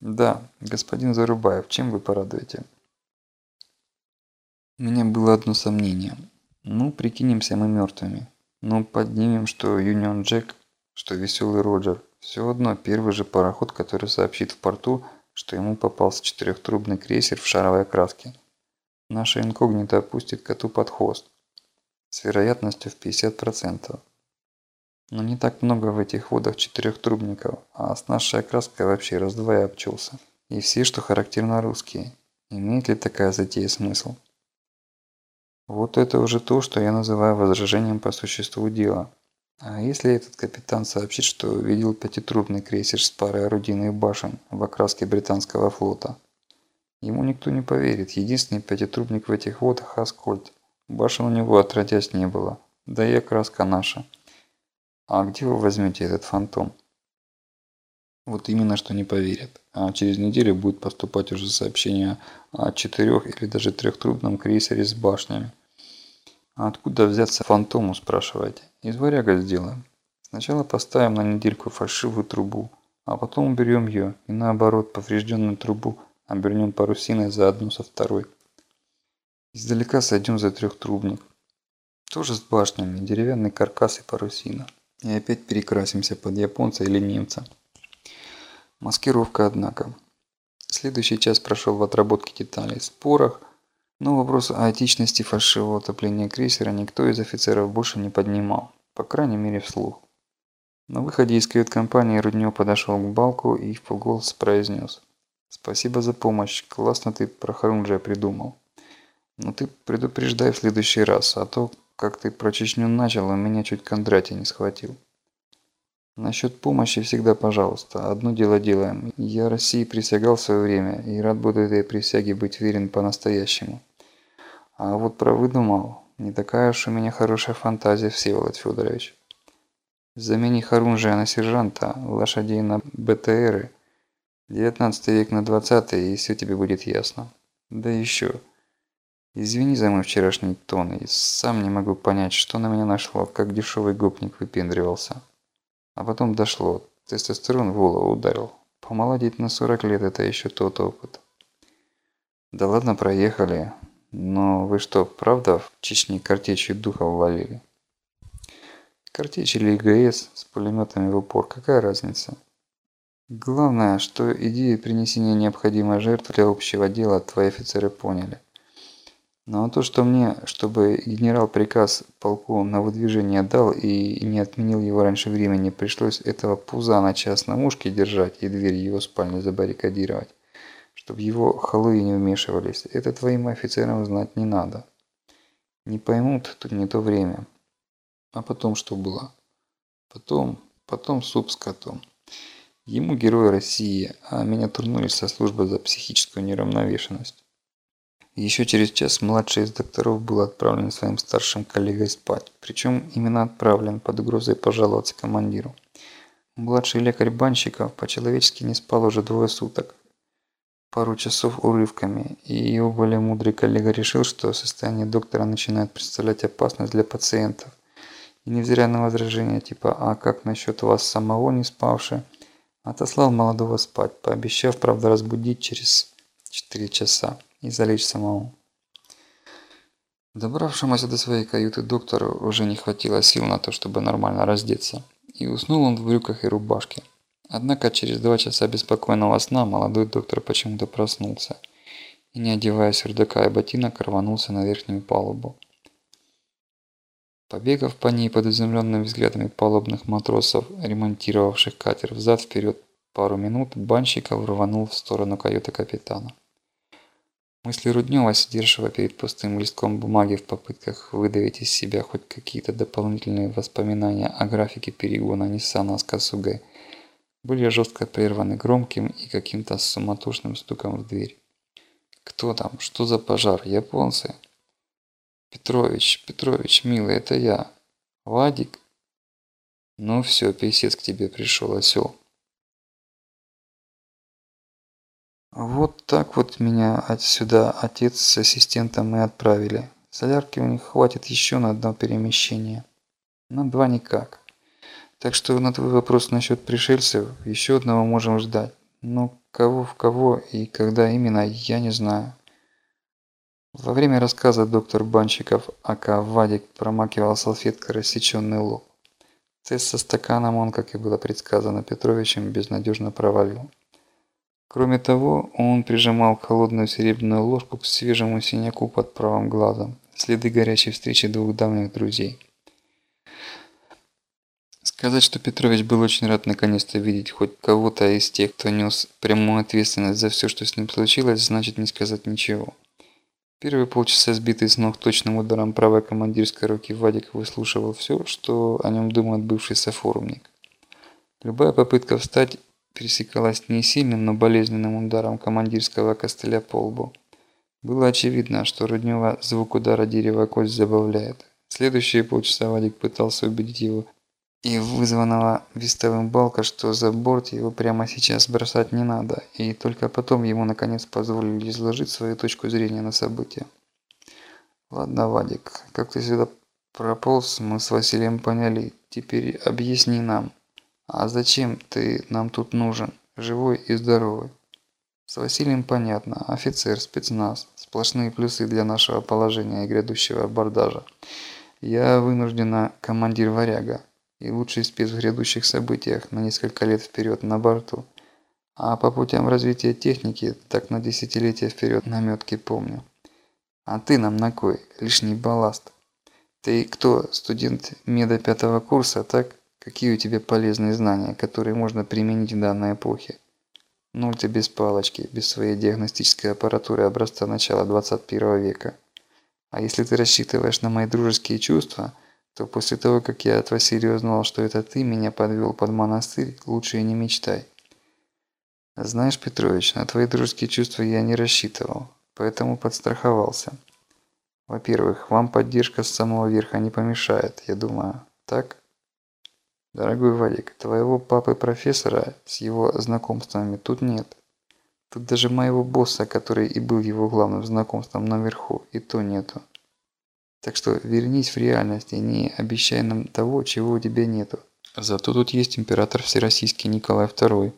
Да, господин Зарубаев, чем вы порадуете? У меня было одно сомнение. Ну, прикинемся мы мертвыми. Ну, поднимем, что Юнион Джек, что Веселый Роджер. Все одно первый же пароход, который сообщит в порту, что ему попался четырехтрубный крейсер в шаровой окраске. Наша инкогнито опустит коту под хвост. С вероятностью в 50%. Но не так много в этих водах четырехтрубников, а с нашей окраской вообще раз-два и обчелся. И все, что характерно русские. Имеет ли такая затея смысл? Вот это уже то, что я называю возражением по существу дела. А если этот капитан сообщит, что видел пятитрубный крейсер с парой орудийных башен в окраске британского флота? Ему никто не поверит. Единственный пятитрубник в этих водах – Аскольд. Башен у него отродясь не было. Да и окраска наша. А где вы возьмете этот фантом? Вот именно что не поверят. А через неделю будет поступать уже сообщение о четырех или даже трехтрубном крейсере с башнями. А откуда взяться фантому, спрашиваете? Из варяга сделаем. Сначала поставим на недельку фальшивую трубу, а потом уберем ее и наоборот поврежденную трубу обернем парусиной заодно со второй. Издалека сойдем за трехтрубник. Тоже с башнями, деревянный каркас и парусина. И опять перекрасимся под японца или немца. Маскировка, однако. Следующий час прошел в отработке деталей, спорах, но вопрос о этичности фальшивого отопления крейсера никто из офицеров больше не поднимал, по крайней мере вслух. На выходе из кают-компании Руднев подошел к Балку и в полголоса произнес. «Спасибо за помощь, классно ты про Харунжия придумал. Но ты предупреждай в следующий раз, а то как ты про Чечню начал, у меня чуть Кондратий не схватил. Насчет помощи всегда пожалуйста. Одно дело делаем. Я России присягал в свое время и рад буду этой присяге быть верен по-настоящему. А вот про выдумал. Не такая уж у меня хорошая фантазия, Всеволод Федорович. Замени Харунжия на сержанта, лошадей на БТРы. 19 век на 20 и все тебе будет ясно. Да еще. Извини за мой вчерашний тон, и сам не могу понять, что на меня нашло, как дешевый гопник выпендривался. А потом дошло, тестостерон в голову ударил. Помолодеть на 40 лет – это еще тот опыт. Да ладно, проехали. Но вы что, правда в Чечне картечью духов валили? Картечь или ИГС с пулеметами в упор, какая разница? Главное, что идею принесения необходимой жертвы для общего дела твои офицеры поняли. Но то, что мне, чтобы генерал приказ полку на выдвижение дал и не отменил его раньше времени, пришлось этого пуза на час на мушке держать и дверь его спальни забаррикадировать, чтобы его халуи не вмешивались, это твоим офицерам знать не надо. Не поймут, тут не то время. А потом что было? Потом, потом суп с котом. Ему герой России, а меня турнули со службы за психическую неравновешенность. Еще через час младший из докторов был отправлен своим старшим коллегой спать, причем именно отправлен под угрозой пожаловаться командиру. Младший лекарь Банщиков по-человечески не спал уже двое суток, пару часов урывками, и его более мудрый коллега решил, что состояние доктора начинает представлять опасность для пациентов. И невзирая на возражения типа «А как насчет вас самого не спавши?», отослал молодого спать, пообещав, правда, разбудить через 4 часа и залечь самому. Добравшемуся до своей каюты доктору уже не хватило сил на то, чтобы нормально раздеться, и уснул он в брюках и рубашке. Однако через два часа беспокойного сна молодой доктор почему-то проснулся и, не одевая сюрдака и ботинок, рванулся на верхнюю палубу. Побегав по ней под изумленными взглядами палубных матросов, ремонтировавших катер взад-вперед пару минут, банщиков рванул в сторону каюты капитана. Мысли Руднева, сидевшего перед пустым листком бумаги в попытках выдавить из себя хоть какие-то дополнительные воспоминания о графике перегона Ниссана с Касугой, были жестко прерваны громким и каким-то суматошным стуком в дверь. «Кто там? Что за пожар? Японцы?» «Петрович, Петрович, милый, это я. Вадик?» «Ну все, писец к тебе пришел, осел». Вот так вот меня отсюда отец с ассистентом и отправили. Солярки у них хватит еще на одно перемещение. На два никак. Так что на твой вопрос насчет пришельцев, еще одного можем ждать. Но кого в кого и когда именно, я не знаю. Во время рассказа доктор Банщиков, ака Вадик, промакивал салфеткой рассеченный лоб. Тест со стаканом он, как и было предсказано Петровичем, безнадежно провалил. Кроме того, он прижимал холодную серебряную ложку к свежему синяку под правым глазом, следы горячей встречи двух давних друзей. Сказать, что Петрович был очень рад наконец-то видеть хоть кого-то из тех, кто нес прямую ответственность за все, что с ним случилось, значит не сказать ничего. Первые полчаса сбитый с ног точным ударом правой командирской руки Вадик выслушивал все, что о нем думает бывший софорумник. Любая попытка встать пересекалась не сильным, но болезненным ударом командирского костыля по лбу. Было очевидно, что Руднева звук удара дерева кость забавляет. Следующие полчаса Вадик пытался убедить его и вызванного вестовым балка, что за борт его прямо сейчас бросать не надо, и только потом ему наконец позволили изложить свою точку зрения на события. «Ладно, Вадик, как ты сюда прополз, мы с Василием поняли. Теперь объясни нам, а зачем ты нам тут нужен, живой и здоровый?» С Василием понятно, офицер, спецназ, сплошные плюсы для нашего положения и грядущего абордажа. Я вынуждена командир варяга, и лучший спец в грядущих событиях на несколько лет вперед на борту. А по путям развития техники, так на десятилетия вперед наметки помню. А ты нам на кой? Лишний балласт. Ты кто, студент меда пятого курса, так? Какие у тебя полезные знания, которые можно применить в данной эпохе? Ну ты без палочки, без своей диагностической аппаратуры образца начала 21 века. А если ты рассчитываешь на мои дружеские чувства – то после того, как я от Василия узнал, что это ты меня подвел под монастырь, лучше и не мечтай. Знаешь, Петрович, на твои дружеские чувства я не рассчитывал, поэтому подстраховался. Во-первых, вам поддержка с самого верха не помешает, я думаю, так? Дорогой Вадик, твоего папы-профессора с его знакомствами тут нет. Тут даже моего босса, который и был его главным знакомством наверху, и то нету. Так что вернись в реальность и не обещай нам того, чего у тебя нету. Зато тут есть император Всероссийский Николай II,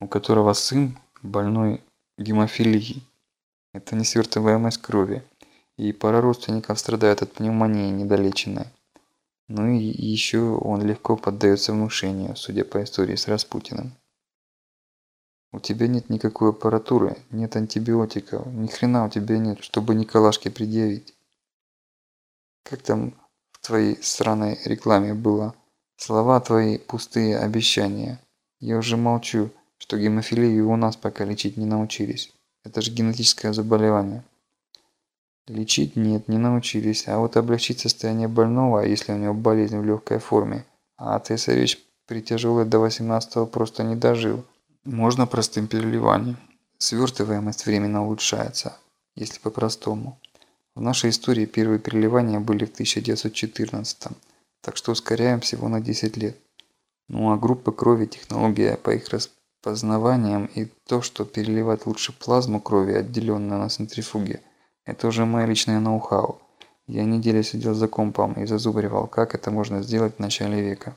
у которого сын больной гемофилией. Это не свертываемость крови. И пара родственников страдает от пневмонии недолеченной. Ну и еще он легко поддается внушению, судя по истории с Распутиным. У тебя нет никакой аппаратуры, нет антибиотиков, ни хрена у тебя нет, чтобы Николашке предъявить. Как там в твоей сраной рекламе было? Слова твои пустые обещания. Я уже молчу, что гемофилию у нас пока лечить не научились. Это же генетическое заболевание. Лечить нет, не научились, а вот облегчить состояние больного, если у него болезнь в легкой форме. А Тесаревич при тяжелой до 18 просто не дожил. Можно простым переливанием. Свертываемость временно улучшается, если по-простому. В нашей истории первые переливания были в 1914 так что ускоряем всего на 10 лет. Ну а группы крови, технология по их распознаваниям и то, что переливать лучше плазму крови, отделенную на центрифуге, это уже мое личное ноу-хау. Я неделю сидел за компом и зазубривал, как это можно сделать в начале века.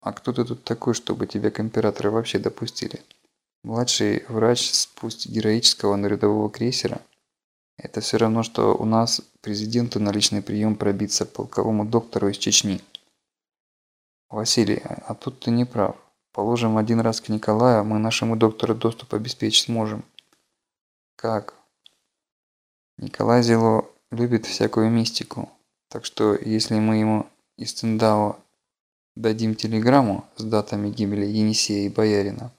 А кто ты тут такой, чтобы тебя к императору вообще допустили? Младший врач с пусть героического, но рядового крейсера – это все равно, что у нас президенту на личный прием пробиться полковому доктору из Чечни. Василий, а тут ты не прав. Положим, один раз к Николаю мы нашему доктору доступ обеспечить сможем. Как? Николай Зело любит всякую мистику. Так что, если мы ему из Циндао дадим телеграмму с датами гибели Енисея и Боярина,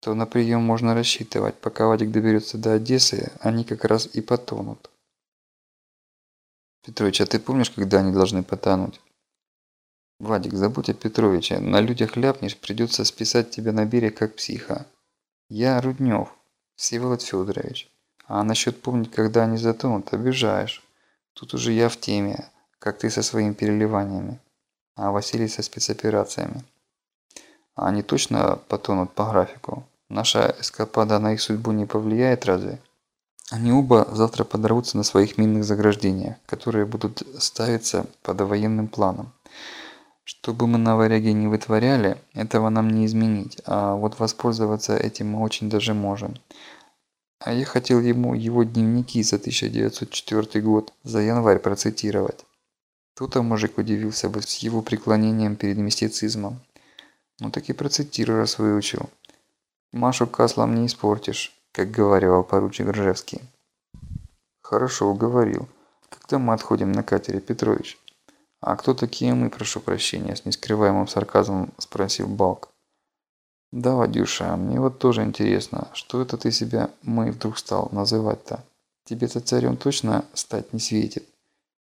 то на прием можно рассчитывать. Пока Вадик доберется до Одессы, они как раз и потонут. Петрович, а ты помнишь, когда они должны потонуть? Вадик, забудь о Петровиче. На людях ляпнешь, придется списать тебя на берег как психа. Я Руднев, Всеволод Федорович. А насчет помнить, когда они затонут, обижаешь. Тут уже я в теме, как ты со своими переливаниями, а Василий со спецоперациями. А они точно потонут по графику? Наша эскапада на их судьбу не повлияет разве? Они оба завтра подорвутся на своих минных заграждениях, которые будут ставиться под военным планом. Что бы мы на варяге не вытворяли, этого нам не изменить, а вот воспользоваться этим мы очень даже можем. А я хотел ему его дневники за 1904 год за январь процитировать. Тут-то мужик удивился бы с его преклонением перед мистицизмом. Ну так и процитирую, раз выучил. Машу каслом не испортишь, как говорил поручик Ржевский. Хорошо, уговорил. Когда мы отходим на катере, Петрович? А кто такие мы, прошу прощения, с нескрываемым сарказмом спросил Балк. Да, Вадюша, мне вот тоже интересно, что это ты себя «мы» вдруг стал называть-то? Тебе-то царем точно стать не светит.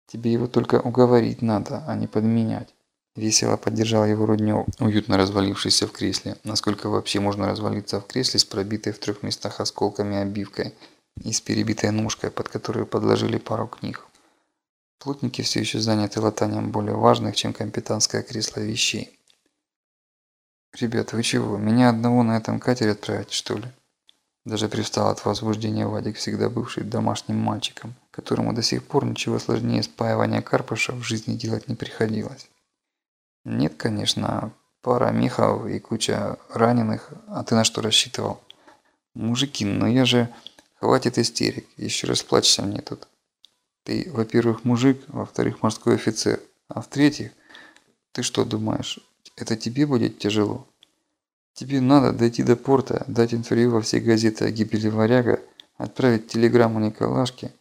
Тебе его только уговорить надо, а не подменять. Весело поддержал его Руднев, уютно развалившийся в кресле. Насколько вообще можно развалиться в кресле с пробитой в трех местах осколками обивкой и с перебитой ножкой, под которую подложили пару книг. Плотники все еще заняты латанием более важных, чем капитанское кресло вещей. «Ребят, вы чего, меня одного на этом катере отправить, что ли?» Даже привстал от возбуждения Вадик, всегда бывший домашним мальчиком, которому до сих пор ничего сложнее спаивания карпыша в жизни делать не приходилось. Нет, конечно, пара мехов и куча раненых, а ты на что рассчитывал? Мужики, ну я же... Хватит истерик, еще раз плачься мне тут. Ты, во-первых, мужик, во-вторых, морской офицер, а в-третьих, ты что думаешь, это тебе будет тяжело. Тебе надо дойти до порта, дать интервью во все газеты о гибели варяга, отправить телеграмму Николашке.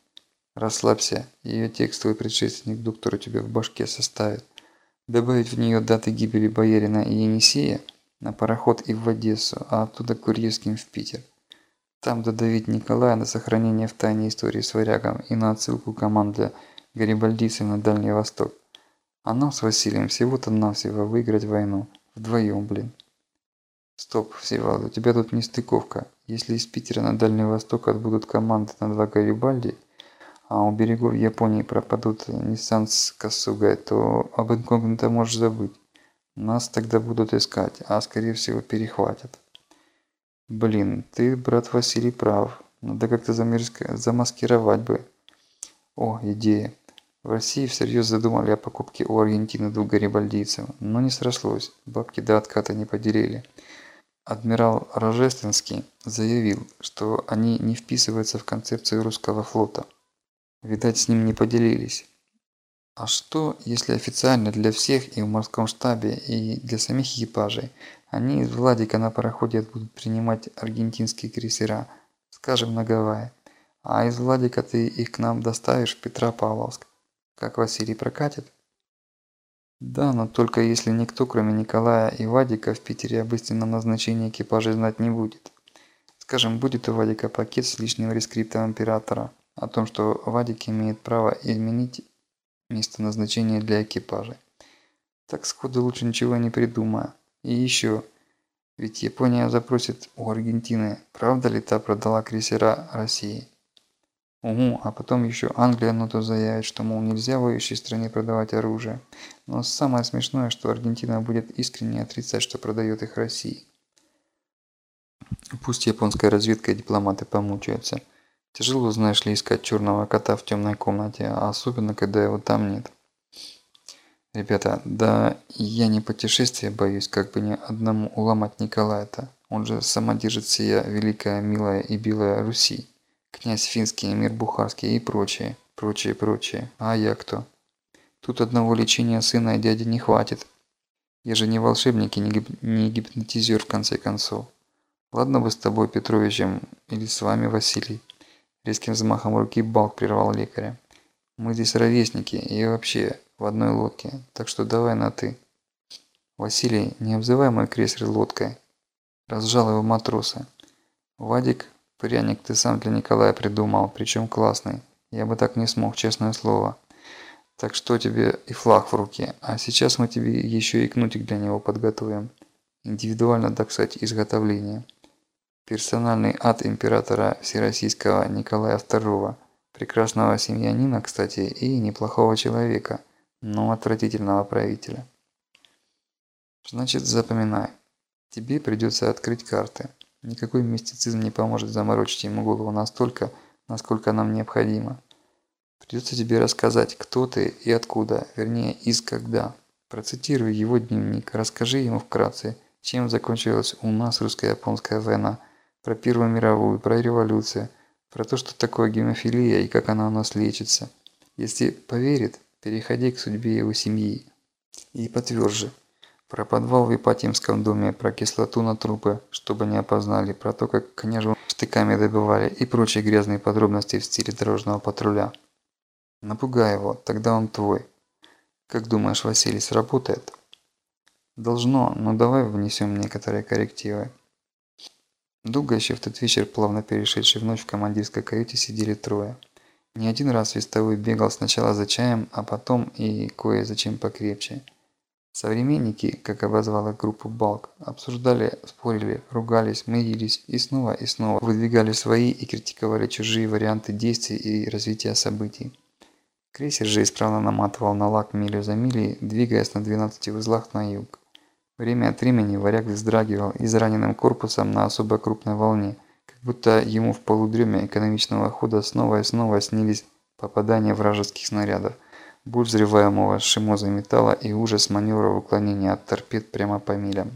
Расслабься, ее текст твой предшественник доктор у тебя в башке составит. Добавить в нее даты гибели боярина и Енисея на пароход и в Одессу, а оттуда курьерским в Питер. Там додавить Николая на сохранение в тайне истории с варягом и на отсылку команд для на Дальний Восток. А нам с Василием всего-то навсего выиграть войну. Вдвоем, блин. Стоп, Всеволод, у тебя тут нестыковка. Если из Питера на Дальний Восток отбудут команды на два Гарибальди, а у берегов Японии пропадут Ниссан с Касугой, то об инкогнито можешь забыть. Нас тогда будут искать, а скорее всего перехватят. Блин, ты, брат Василий, прав. Надо как-то замаскировать бы. О, идея. В России всерьез задумали о покупке у Аргентины двух гарибальдийцев, но не срослось, бабки до отката не поделили. Адмирал Рожественский заявил, что они не вписываются в концепцию русского флота. Видать, с ним не поделились. А что, если официально для всех и в морском штабе, и для самих экипажей, они из Владика на пароходе будут принимать аргентинские крейсера, скажем, на Гавайи, а из Владика ты их к нам доставишь в Петропавловск. Как Василий прокатит? Да, но только если никто, кроме Николая и Вадика, в Питере об истинном назначении экипажа знать не будет. Скажем, будет у Вадика пакет с лишним рескриптом императора о том, что Вадик имеет право изменить место назначения для экипажа. Так сходу лучше ничего не придумая. И еще, ведь Япония запросит у Аргентины, правда ли та продала крейсера России. Угу, а потом еще Англия на то заявит, что, мол, нельзя воюющей стране продавать оружие. Но самое смешное, что Аргентина будет искренне отрицать, что продает их России. Пусть японская разведка и дипломаты помучаются. Тяжело, знаешь ли, искать черного кота в темной комнате, а особенно, когда его там нет. Ребята, да я не путешествие боюсь, как бы ни одному уломать Николая-то. Он же сама держит сия великая, милая и белая Руси князь Финский, эмир Бухарский и прочее, прочее, прочее. А я кто? Тут одного лечения сына и дяди не хватит. Я же не волшебник и не гипнотизер в конце концов. Ладно бы с тобой, Петровичем, или с вами, Василий. Резким взмахом руки Балк прервал лекаря. Мы здесь ровесники и вообще в одной лодке, так что давай на «ты». Василий, не обзывай мой крейсер лодкой. Разжал его матросы. Вадик Пряник ты сам для Николая придумал, причем классный. Я бы так не смог, честное слово. Так что тебе и флаг в руке. А сейчас мы тебе еще и кнутик для него подготовим. Индивидуально, так сказать, изготовление. Персональный ад императора Всероссийского Николая II. Прекрасного семьянина, кстати, и неплохого человека, но отвратительного правителя. Значит, запоминай. Тебе придется открыть карты. Никакой мистицизм не поможет заморочить ему голову настолько, насколько нам необходимо. Придется тебе рассказать, кто ты и откуда, вернее, из когда. Процитируй его дневник, расскажи ему вкратце, чем закончилась у нас русско-японская война, про Первую мировую, про революцию, про то, что такое гемофилия и как она у нас лечится. Если поверит, переходи к судьбе его семьи. И потверже. Про подвал в Ипатьевском доме, про кислоту на трупы, чтобы не опознали, про то, как княжу штыками добивали и прочие грязные подробности в стиле дорожного патруля. Напугай его, тогда он твой. Как думаешь, Василий, сработает? Должно, но давай внесем некоторые коррективы. Долго еще в тот вечер, плавно перешедший в ночь в командирской каюте, сидели трое. Не один раз Вестовой бегал сначала за чаем, а потом и кое-зачем покрепче. Современники, как обозвала группу Балк, обсуждали, спорили, ругались, мирились и снова и снова выдвигали свои и критиковали чужие варианты действий и развития событий. Крейсер же исправно наматывал на лак милю за милей, двигаясь на 12 узлах на юг. Время от времени варяг вздрагивал израненным корпусом на особо крупной волне, как будто ему в полудреме экономичного хода снова и снова снились попадания вражеских снарядов, боль взрываемого шимозой металла и ужас маневра уклонения от торпед прямо по милям.